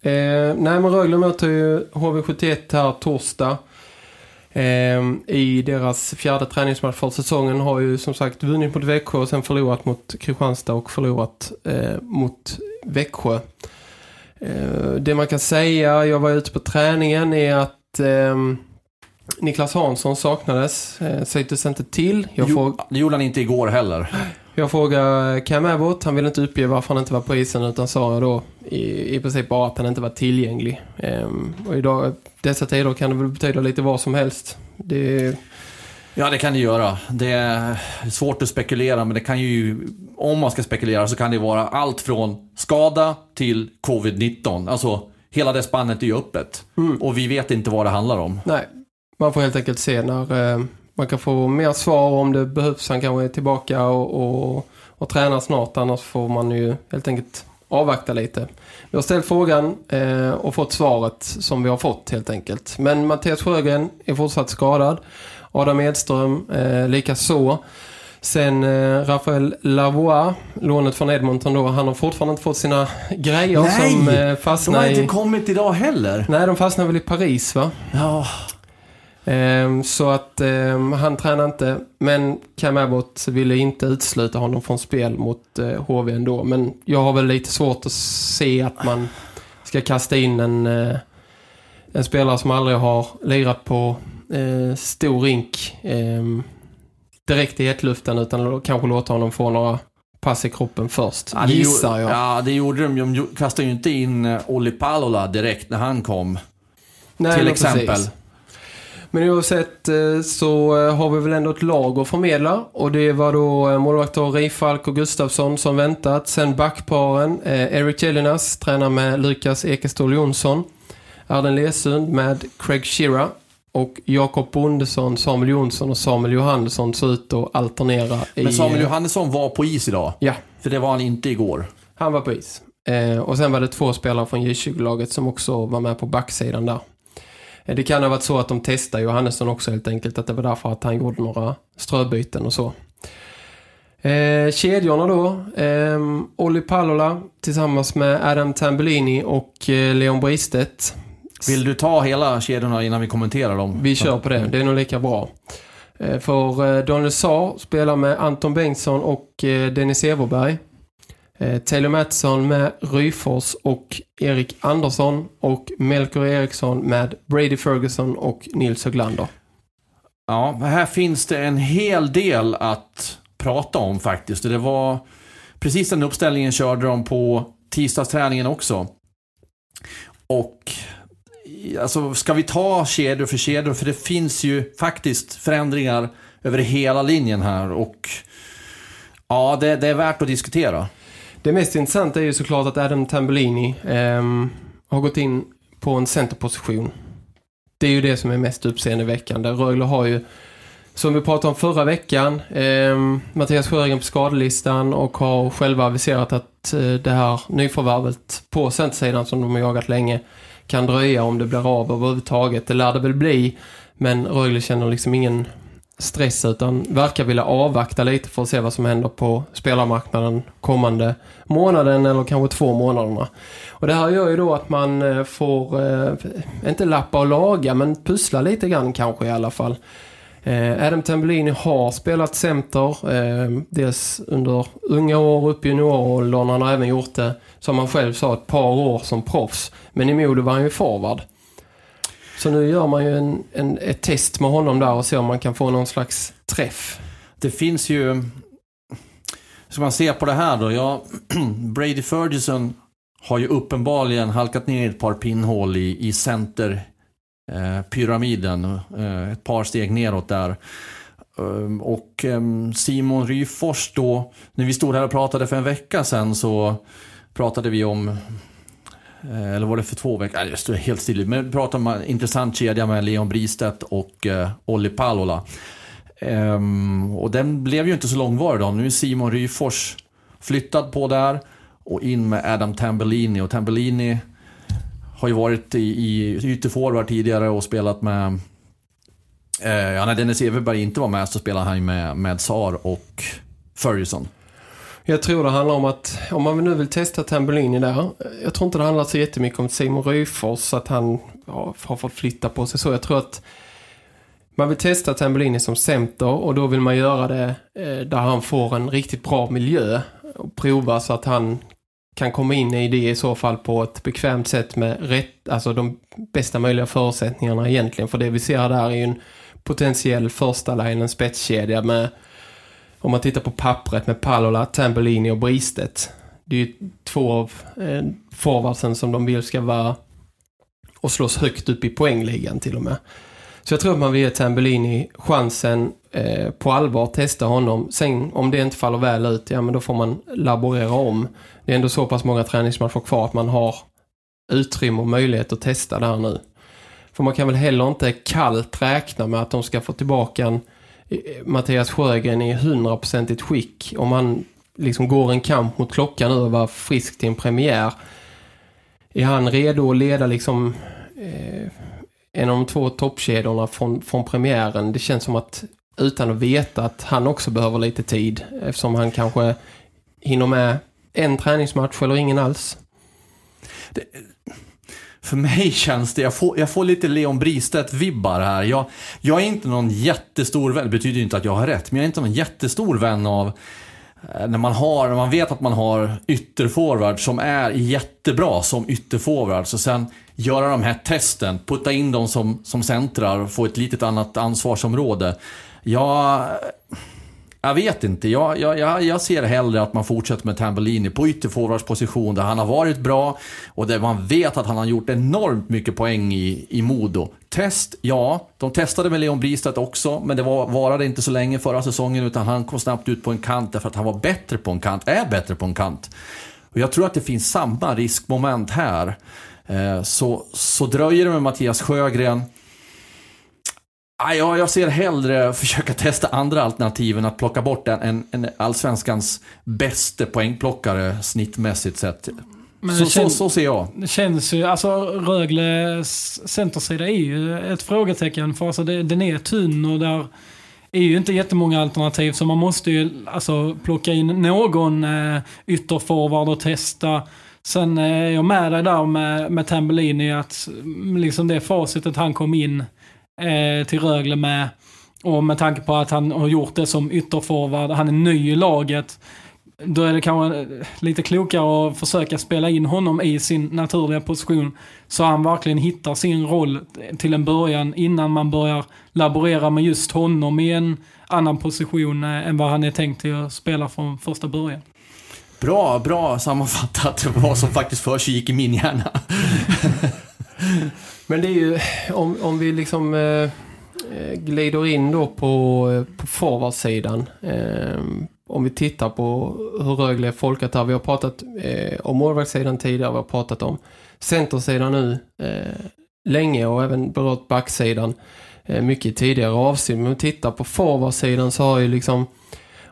Eh, nej, men Rögle möter ju HV71 här torsdag. Eh, I deras fjärde träningsmatch för säsongen har ju som sagt vunnit mot Växjö och sen förlorat mot Kristianstad och förlorat eh, mot Växjö. Eh, det man kan säga, jag var ute på träningen, är att ehm, Niklas Hansson saknades, eh, inte till. Jag får... Det gjorde han inte igår heller. Jag frågade Cam Abbott, han ville inte uppge varför han inte var på isen utan sa då i, i princip bara att han inte var tillgänglig. Ehm, och idag, dessa tider kan det väl betyda lite vad som helst. Det, Ja, det kan det göra. Det är svårt att spekulera, men det kan ju, om man ska spekulera så kan det vara allt från skada till covid-19. Alltså, hela det spannet är ju öppet. Och vi vet inte vad det handlar om. nej, man får helt enkelt se när eh, man kan få mer svar om det behövs. Han kanske är tillbaka och, och, och tränar snart, annars får man ju helt enkelt avvakta lite. Vi har ställt frågan eh, och fått svaret som vi har fått helt enkelt. Men Mattias Sjögren är fortsatt skadad. Adam Edström eh, lika så. Sen eh, Rafael Lavois, lånet från Edmonton då, han har fortfarande inte fått sina grejer som eh, De har fastnar inte i... kommit idag heller. Nej, de fastnar väl i Paris va? Ja, så att ehm, han tränar inte. Men Cam Abbott ville inte utesluta honom från spel mot eh, HV ändå. Men jag har väl lite svårt att se att man ska kasta in en, eh, en spelare som aldrig har lirat på eh, stor rink ehm, direkt i hetluften utan kanske låta honom få några pass i kroppen först. Ja, det Gissar gjorde- jag. Ja, det gjorde de. De kastade ju inte in eh, Olli Palola direkt när han kom. Nej, till exempel. precis. Men oavsett eh, så eh, har vi väl ändå ett lag att förmedla. Och det var då eh, målvakter Rifalk och Gustafsson som väntat. Sen backparen Eric Jelinas tränar med Lukas Ekeståhl Jonsson. Arden Lesund med Craig Shearer. Och Jakob Bondesson, Samuel Jonsson och Samuel Johansson såg ut att alternera i... Men Samuel Johannesson var på is idag. Ja, För det var han inte igår. han var på is. Och sen var det två spelare från J20-laget som också var med på backsidan där. Eh, det kan ha varit så att de testade Johannesson också helt enkelt. Att det var därför att han gjorde några ströbyten och så. Eh, kedjorna då. Eh, Olli Palola tillsammans med Adam Tambellini och eh, Leon Bristedt. Vill du ta hela kedjorna innan vi kommenterar dem? Vi kör på det. Det är nog lika bra. Eh, För eh, Daniel Saar spelar med Anton Bengtsson och eh, Dennis Everberg. Eh, Taylor Mattsson med Ryfors och Erik Andersson. Och Melker Eriksson med Brady Ferguson och Nils Höglander. Ja, här finns det en hel del att prata om faktiskt. Det var precis den uppställningen körde de på tisdagsträningen också. Och alltså, ska vi ta kedjor för kedjor? För det finns ju faktiskt förändringar över hela linjen här och ja, det, det är värt att diskutera. Det mest intressanta är ju såklart att Adam Tambellini eh, har gått in på en centerposition. Det är ju det som är mest uppseendeväckande. Rögle har ju, som vi pratade om förra veckan, eh, Mattias Sjögren på skadelistan och har själva aviserat att eh, det här nyförvärvet på centersidan som de har jagat länge kan dröja om det blir av överhuvudtaget. Det lär det väl bli, men Rögle känner liksom ingen stress utan verkar vilja avvakta lite för att se vad som händer på spelarmarknaden kommande månaden eller kanske två månaderna. Och det här gör ju då att man eh, får, eh, inte lappa och laga, men pussla lite grann kanske i alla fall. Eh, Adam Tambellini har spelat center, eh, dels under unga år upp i junioråldern, han har även gjort det, som han själv sa, ett par år som proffs. Men i Modo var han ju forward. Så nu gör man ju en, en, ett test med honom där och ser om man kan få någon slags träff. Det finns ju... Ska man se på det här då? Ja, Brady Ferguson har ju uppenbarligen halkat ner i ett par pinnhål i, i center eh, pyramiden. Eh, ett par steg neråt där. Um, och um, Simon Ryfors då, när vi stod här och pratade för en vecka sedan så pratade vi om Eh, eller var det för två veckor? Jag står helt still. Men vi pratade om en intressant kedja med Leon Bristedt och eh, Olli Palola. Ehm, och den blev ju inte så långvarig då. Nu är Simon Ryfors flyttad på där och in med Adam Tambellini. Och Tambellini har ju varit i, i ytterforward tidigare och spelat med... Eh, ja, när Dennis Everberg inte var med så spelade han ju med, med Sar och Ferguson. Jag tror det handlar om att, om man nu vill testa Tambellini där, jag tror inte det handlar så jättemycket om Simon Ryfors, att han ja, har fått flytta på sig så. Jag tror att man vill testa Tambellini som center och då vill man göra det eh, där han får en riktigt bra miljö och prova så att han kan komma in i det i så fall på ett bekvämt sätt med rätt, alltså de bästa möjliga förutsättningarna egentligen. För det vi ser där är ju en potentiell första line, en spetskedja med om man tittar på pappret med Palola, Tambellini och Bristet. Det är ju två av eh, forwardsen som de vill ska vara och slås högt upp i poängligan till och med. Så jag tror att man vill ge Tambellini chansen eh, på allvar, testa honom. Sen om det inte faller väl ut, ja men då får man laborera om. Det är ändå så pass många träningsmatcher kvar att man har utrymme och möjlighet att testa där nu. För man kan väl heller inte kallt räkna med att de ska få tillbaka en Mattias Sjögren i 100% skick. Om han liksom går en kamp mot klockan nu och var frisk till en premiär. Är han redo att leda liksom eh, en av de två toppkedjorna från, från premiären? Det känns som att utan att veta att han också behöver lite tid. Eftersom han kanske hinner med en träningsmatch eller ingen alls. Det, för mig känns det, jag får, jag får lite Leon Bristedt-vibbar här. Jag, jag är inte någon jättestor vän, det betyder inte att jag har rätt, men jag är inte någon jättestor vän av eh, när man, har, när man vet att man har ytterforward som är jättebra som ytterforward så sen göra de här testen, putta in dem som, som centrar och få ett litet annat ansvarsområde. Jag, jag vet inte. Jag, jag, jag ser hellre att man fortsätter med Tambellini på ytterforwardsposition där han har varit bra och där man vet att han har gjort enormt mycket poäng i, i Modo. Test, ja. De testade med Leon Bristedt också, men det var, varade inte så länge förra säsongen utan han kom snabbt ut på en kant därför att han var bättre på en kant, är bättre på en kant. Och jag tror att det finns samma riskmoment här. Eh, så, så dröjer det med Mattias Sjögren Ja, jag ser hellre försöka testa andra alternativ än att plocka bort en, en, en allsvenskans bästa poängplockare snittmässigt sett. Men så, känns, så, så, ser jag. Det känns ju, alltså Rögles centersida är ju ett frågetecken för alltså det, den är tunn och där är ju inte jättemånga alternativ så man måste ju alltså plocka in någon eh, ytterforward och testa. Sen eh, är jag med dig där med, med Tambellini att liksom det facitet han kom in eh, till Rögle med. Och med tanke på att han har gjort det som ytterforward, han är ny i laget. Då är det kanske lite klokare att försöka spela in honom i sin naturliga position. Så han verkligen hittar sin roll till en början innan man börjar laborera med just honom i en annan position eh, än vad han är tänkt till att spela från första början. Bra, bra sammanfattat vad som faktiskt för gick i min hjärna. Men det är ju, om, om vi liksom eh, glider in då på, på forwardsidan. Eh, om vi tittar på hur Rögle är folkat här. Vi har pratat eh, om målvaktssidan tidigare, vi har pratat om centersidan nu eh, länge och även berört backsidan eh, mycket tidigare avsnitt. Men om vi tittar på forwardsidan så har ju liksom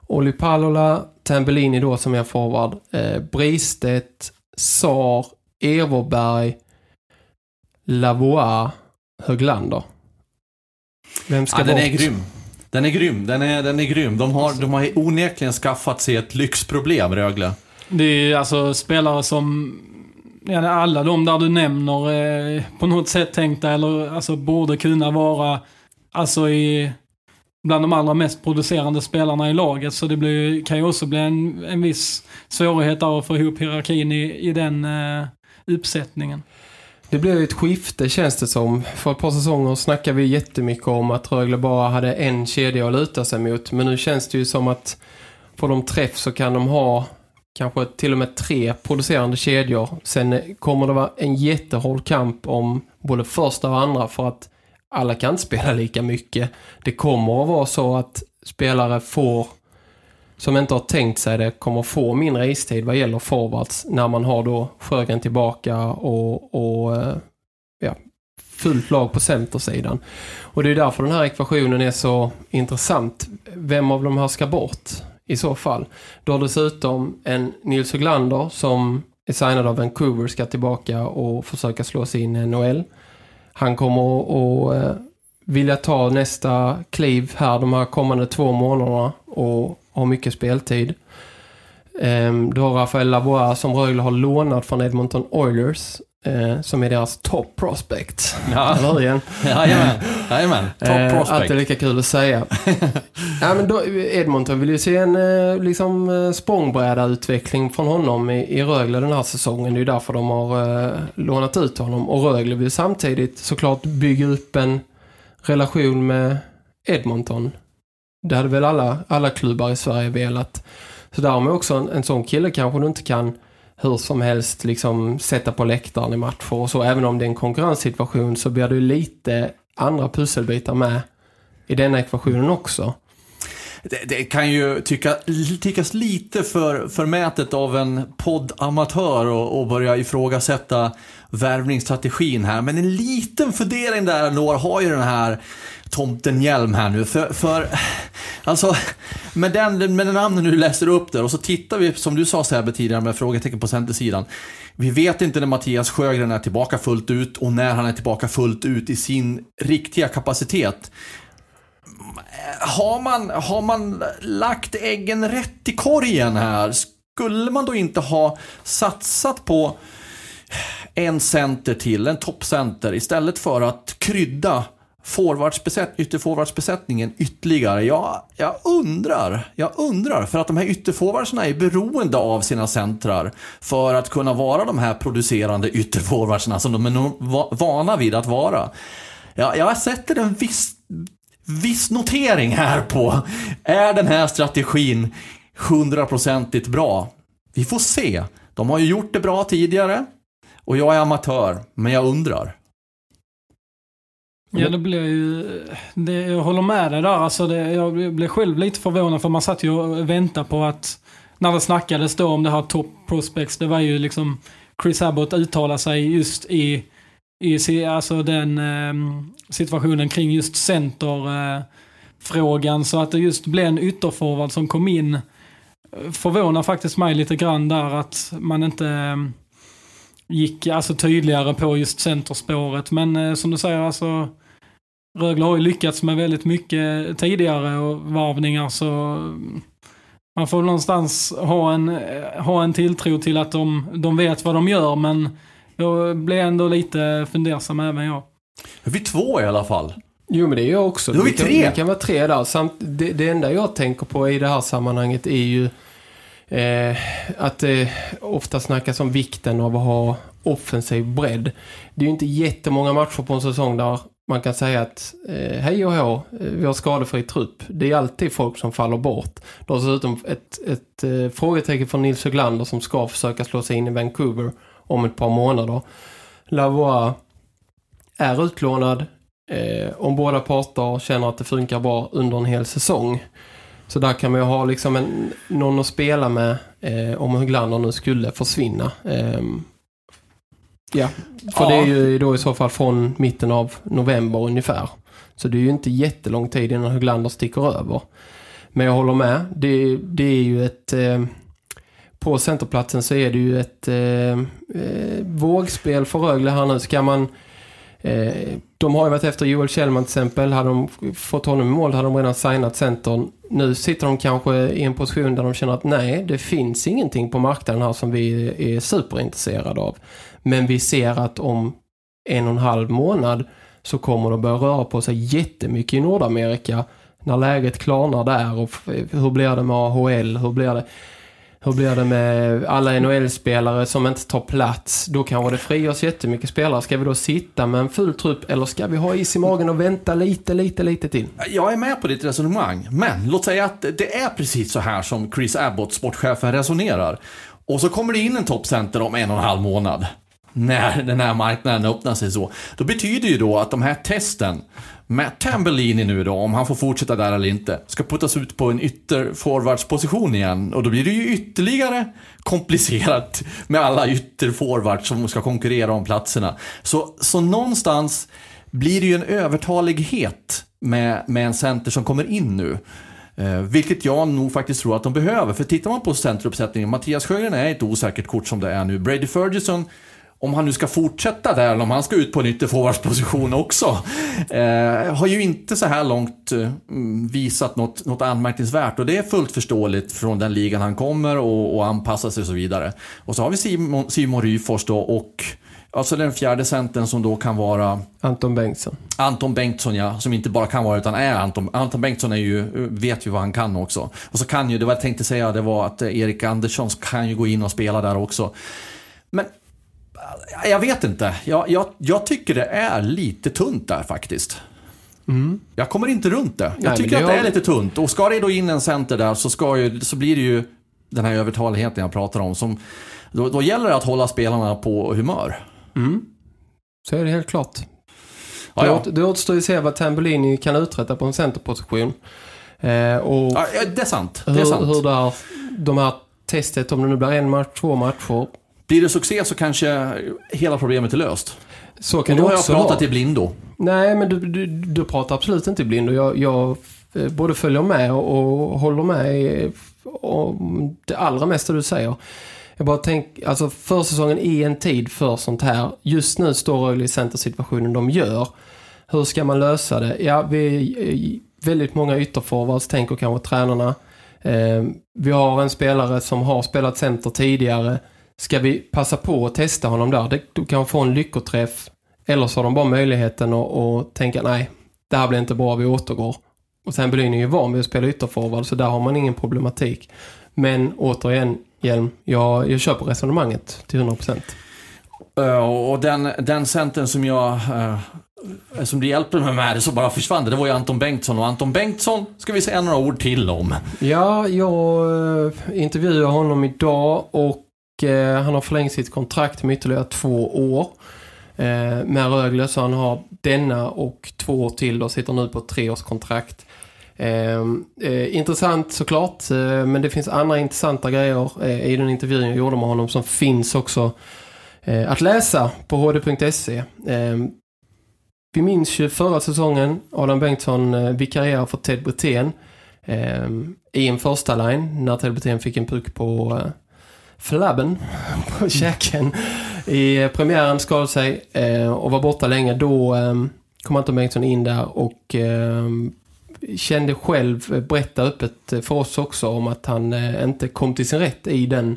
Olli Palola, Tambellini då som är forward, eh, Bristet, Sar, Everberg, Lavois Höglander. Vem ska ja, den är grym. Den är grym. Den är, den är grym. De har, de har onekligen skaffat sig ett lyxproblem, Rögle. Det är alltså spelare som ja, alla de där du nämner eh, på något sätt tänkta eller alltså borde kunna vara alltså i bland de allra mest producerande spelarna i laget. Så det blir, kan ju också bli en, en viss svårighet att få ihop hierarkin i, i den eh, uppsättningen. Det blev ett skifte känns det som. För ett par säsonger snackade vi jättemycket om att Rögle bara hade en kedja att luta sig mot. Men nu känns det ju som att får de träff så kan de ha kanske till och med tre producerande kedjor. Sen kommer det vara en jättehård kamp om både första och andra för att alla kan inte spela lika mycket. Det kommer att vara så att spelare får som inte har tänkt sig det kommer få mindre istid vad gäller forwards när man har då Sjögren tillbaka och, och eh, ja, fullt lag på centersidan. Och det är därför den här ekvationen är så intressant. Vem av de här ska bort i så fall? Du har dessutom en Nils Höglander som är signad av Vancouver ska tillbaka och försöka slå sig in i NHL. Han kommer att eh, vilja ta nästa kliv här de här kommande två månaderna och har mycket speltid. Um, du har Rafael Lavois som Rögle har lånat från Edmonton Oilers. Uh, som är deras top prospect. Ja, igen. Jajamän. Jajamän. Top uh, prospect. Alltid lika kul att säga. ja, men då, Edmonton vill ju se en uh, liksom, uh, språngbräda-utveckling från honom i, i Rögle den här säsongen. Det är ju därför de har uh, lånat ut honom. Och Rögle vill samtidigt såklart bygga upp en relation med Edmonton det hade väl alla, alla klubbar i Sverige velat. Så där har man också en, en sån kille kanske du inte kan hur som helst liksom sätta på läktaren i matcher och så. Även om det är en konkurrenssituation så blir det ju lite andra pusselbitar med i denna ekvationen också. Det, det, kan ju tycka, tyckas lite för förmätet av en poddamatör att börja ifrågasätta värvningsstrategin här. Men en liten fundering där ändå har ju den här tomten hjälm här nu. För, för alltså, med den, med den namnen du läser upp där och så tittar vi, som du sa Sebbe tidigare med frågetecken på centersidan. Vi vet inte när Mattias Sjögren är tillbaka fullt ut och när han är tillbaka fullt ut i sin riktiga kapacitet. Har man, har man lagt äggen rätt i korgen här? Skulle man då inte ha satsat på en center till, en toppcenter, istället för att krydda ytterforwardsbesättningen ytterligare. Jag, jag undrar, jag undrar, för att de här ytterforwardsarna är beroende av sina centrar för att kunna vara de här producerande ytterforwardsarna som de är vana vid att vara. Jag, jag sätter en viss, viss notering här på, är den här strategin hundraprocentigt bra? Vi får se. De har ju gjort det bra tidigare och jag är amatör, men jag undrar. Ja, det blir ju... Det, jag håller med dig där. Alltså det, jag blev själv lite förvånad för man satt ju och väntade på att... När det snackades då om det här top prospects, det var ju liksom... Chris Abbott uttala sig just i, i alltså den eh, situationen kring just centerfrågan. Eh, så att det just blev en ytterforward som kom in förvånar faktiskt mig lite grann där att man inte eh, gick alltså tydligare på just centerspåret. Men eh, som du säger, alltså Rögle har ju lyckats med väldigt mycket tidigare och varvningar så man får någonstans ha en, ha en tilltro till att de, de vet vad de gör men jag blir ändå lite fundersam även jag. Vi är två i alla fall. Jo men det är jag också. Då är vi tre. Det kan vara tre där. Samt det, det enda jag tänker på i det här sammanhanget är ju eh, att det ofta snackas om vikten av att ha offensiv bredd. Det är ju inte jättemånga matcher på en säsong där man kan säga att eh, hej och hå, eh, vi har skadefri trupp. Det är alltid folk som faller bort. Det har dessutom ett, ett eh, frågetecken från Nils Höglander som ska försöka slå sig in i Vancouver om ett par månader. Lavois är utlånad eh, om båda parter känner att det funkar bra under en hel säsong. Så där kan man ju ha liksom en, någon att spela med eh, om Höglander nu skulle försvinna. Eh, Ja, för ja. det är ju då i så fall från mitten av november ungefär. Så det är ju inte jättelång tid innan Höglander sticker över. Men jag håller med. Det, det är ju ett... Eh, på centerplatsen så är det ju ett eh, eh, vågspel för Rögle här nu. Ska man... Eh, de har ju varit efter Joel Kjellman till exempel. Hade de fått honom i mål hade de redan signat centern. Nu sitter de kanske i en position där de känner att nej, det finns ingenting på marknaden här som vi är superintresserade av. Men vi ser att om en och en halv månad så kommer det börja röra på sig jättemycket i Nordamerika när läget klarnar där och hur blir det med AHL, hur blir det hur blir det med alla NHL-spelare som inte tar plats? Då kanske det frigörs jättemycket spelare. Ska vi då sitta med en full trupp eller ska vi ha is i magen och vänta lite, lite, lite till? Jag är med på ditt resonemang, men låt säga att det är precis så här som Chris Abbott, sportchefen, resonerar. Och så kommer det in en toppcenter om en och en halv månad när den här marknaden öppnar sig så. Då betyder ju då att de här testen med Tambellini nu då, om han får fortsätta där eller inte, ska puttas ut på en ytterforwardsposition igen. Och då blir det ju ytterligare komplicerat med alla ytterforwards som ska konkurrera om platserna. Så, så någonstans blir det ju en övertalighet med, med en center som kommer in nu. Eh, vilket jag nog faktiskt tror att de behöver. För tittar man på centeruppsättningen, Mattias Sjögren är ett osäkert kort som det är nu. Brady Ferguson om han nu ska fortsätta där eller om han ska ut på en ytterforwardsposition också. Eh, har ju inte så här långt eh, visat något, något anmärkningsvärt och det är fullt förståeligt från den ligan han kommer och, och anpassa sig och så vidare. Och så har vi Simon, Simon Ryfors då och Alltså den fjärde centern som då kan vara... Anton Bengtsson. Anton Bengtsson ja, som inte bara kan vara utan är Anton. Anton Bengtsson är ju, vet ju vad han kan också. Och så kan ju, det var jag tänkte säga, det var att Erik Andersson kan ju gå in och spela där också. Men jag vet inte. Jag, jag, jag tycker det är lite tunt där faktiskt. Jag kommer inte runt det. Jag Nej, tycker det att det är lite tunt. Och ska det då in en center där så, ska ju, så blir det ju den här övertaligheten jag pratar om. Som, då, då gäller det att hålla spelarna på humör. Så är det helt klart. Ja, Det, ja. det återstår ju att se vad Tambellini kan uträtta på en centerposition. Eh, och Ja, det är sant. Det hur, är sant. hur där, de här testet, om det nu blir en match, två matcher. Blir det succé så kanske hela problemet är löst. Så Och kan då det har jag pratat vara. i blindo. Nej, men du, du, du pratar absolut inte i blindo. Jag, jag eh, både följer med och, och håller med om det allra mesta du säger. Jag bara tänker, alltså försäsongen är en tid för sånt här. Just nu står Rögle i centersituationen de gör. Hur ska man lösa det? Ja, vi är väldigt många ytterforwards, tänker kanske tränarna. Eh, vi har en spelare som har spelat center tidigare. Ska vi passa på att testa honom där? Det, du kan få en lyckoträff. Eller så har de bara möjligheten att, att tänka nej, det här blir inte bra, vi återgår. Och sen blir ni ju van vid att spela ytterforward så där har man ingen problematik. Men återigen, Hjelm, jag, jag köper resonemanget till 100%. Eh, Och den, den centern som jag... eh, som det hjälpte mig med så bara försvann det. Det var ju Anton Bengtsson. Och Anton Bengtsson ska vi säga några ord till om. Ja, jag eh, intervjuade honom idag och eh, han har förlängt sitt kontrakt med ytterligare två år eh, med Rögle. Så han har denna och två år till och sitter nu på ett treårskontrakt. Eh, eh, intressant såklart, eh, men det finns andra intressanta grejer eh, i den intervjun jag gjorde med honom som finns också eh, att läsa på hd.se. Ehm, vi minns ju förra säsongen, Adam Bengtsson vikarierar för Ted Brithén ehm, i en första line när Ted Brithén fick en puck på flabben, på käken. I premiären skadade sig eh, och var borta länge. Då eh, kom Anton Bengtsson in där och eh, kände själv, eh, berätta öppet eh, för oss också om att han inte kom till sin rätt i den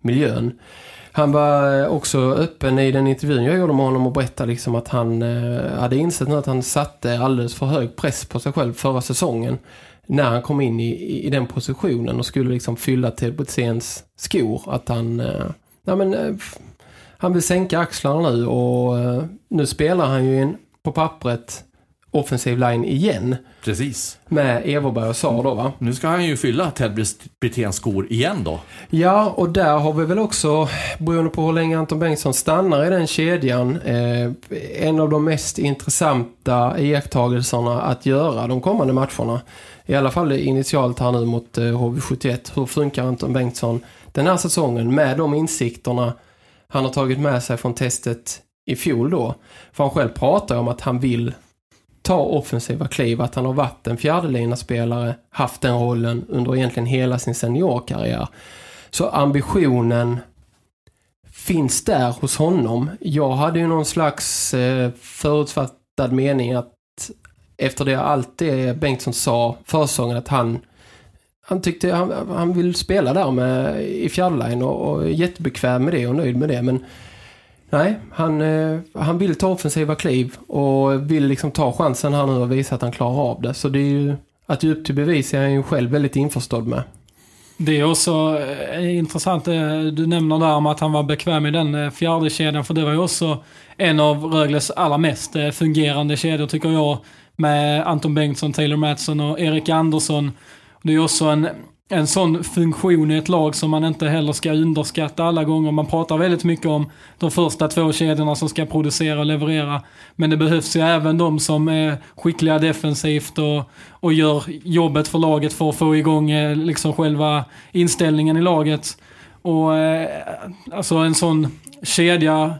miljön. Han var också öppen i den intervjun jag gjorde med honom och berättade liksom att han hade insett att han satte alldeles för hög press på sig själv förra säsongen när han kom in i, i, i den positionen och skulle liksom fylla Ted Brithéns skor. Att han, eh, nej men, eh, han vill sänka axlarna nu och eh, nu spelar han ju en, på pappret offensiv line igen Precis. med Everberg och Saar då va? Nu ska han ju fylla Ted Briténs skor igen då. Ja, och där har vi väl också, beroende på hur länge Anton Bengtsson stannar i den kedjan, eh, en av de mest intressanta iakttagelserna att göra de kommande matcherna. I alla fall initialt här nu mot eh, HV71. Hur funkar Anton Bengtsson den här säsongen med de insikterna han har tagit med sig från testet i fjol då? För han själv pratar ju om att han vill ta offensiva kliv, att han har varit en fjärdelinaspelare, haft den rollen under egentligen hela sin seniorkarriär. Så ambitionen finns där hos honom. Jag hade ju någon slags eh, förutfattad mening att efter det allt det Bengtsson sa försången att han han tyckte han, han vill spela där med i fjärdeline och, och är jättebekväm med det och nöjd med det men Nej, han, eh, han vill ta offensiva kliv och vill liksom ta chansen här nu och visa att han klarar av det. Så det är ju, att ge upp till bevis är han ju själv väldigt införstådd med. Det är också eh, intressant det du nämner där om att han var bekväm i den fjärde kedjan för det var ju också en av Rögles allra mest fungerande kedjor tycker jag. Med Anton Bengtsson, Taylor Mattsson och Erik Andersson. Det är också en, en sån funktion i ett lag som man inte heller ska underskatta alla gånger. Man pratar väldigt mycket om de första två kedjorna som ska producera och leverera. Men det behövs ju även de som är skickliga defensivt och, och gör jobbet för laget för att få igång eh, liksom själva inställningen i laget. Och eh, alltså en sån kedja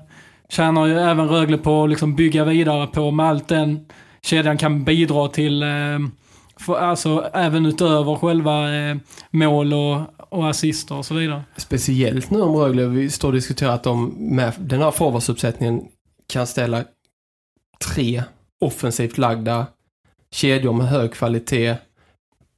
tjänar ju även Rögle på att liksom bygga vidare på med allt den kedjan kan bidra till. Eh, för, alltså även utöver själva eh, mål och, och assister och så vidare. Speciellt nu om Rögle, vi står och diskuterar att de med den här forwardsuppsättningen kan ställa tre offensivt lagda kedjor med hög kvalitet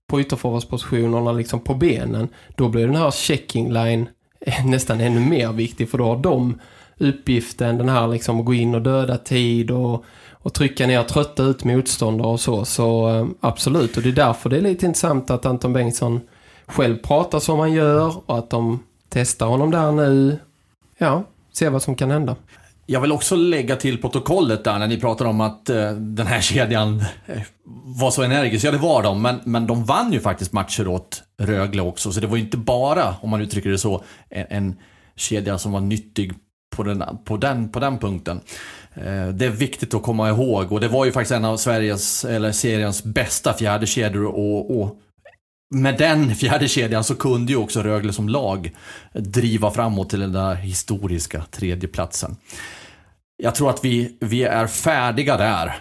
på ytterforwardspositionerna liksom på benen. Då blir den här checking line nästan ännu mer viktig för då har de uppgiften, den här liksom att gå in och döda tid och, och trycka ner, trötta ut motståndare och så. Så eh, absolut, och det är därför det är lite intressant att Anton Bengtsson själv pratar som han gör och att de testar honom där nu. Ja, se vad som kan hända. Jag vill också lägga till protokollet där när ni pratar om att eh, den här kedjan eh, var så energisk. Ja, det var de, men, men de vann ju faktiskt matcher åt Rögle också. Så det var ju inte bara, om man uttrycker det så, en, en kedja som var nyttig på den, på den, på den punkten. Eh, det är viktigt att komma ihåg och det var ju faktiskt en av Sveriges, eller seriens bästa fjärdekedjor och, och med den fjärde kedjan så kunde ju också Rögle som lag driva framåt till den där historiska tredjeplatsen. Jag tror att vi, vi är färdiga där.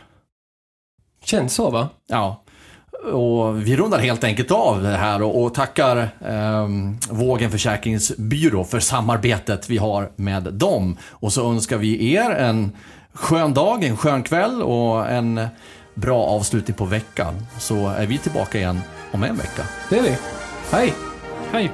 Känns så va? Ja. Och vi rundar helt enkelt av det här och, tackar eh, Vågen Försäkringsbyrå för samarbetet vi har med dem. Och så önskar vi er en skön dag, en skön kväll och en bra avslutning på veckan. Så är vi tillbaka igen om en vecka. Det är vi. Hej! Hej!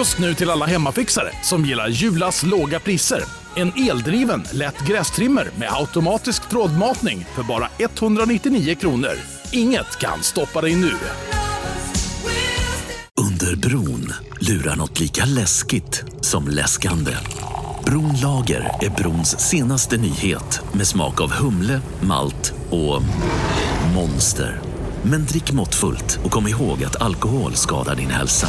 Just nu till alla hemmafixare som gillar Julas låga priser. En eldriven, lätt grästrimmer med automatisk trådmatning för bara 199 kronor. Inget kan stoppa dig nu. Under bron lurar något lika läskigt som läskande. Bronlager är brons senaste nyhet med smak av humle, malt och monster. Men drick måttfullt och kom ihåg att alkohol skadar din hälsa.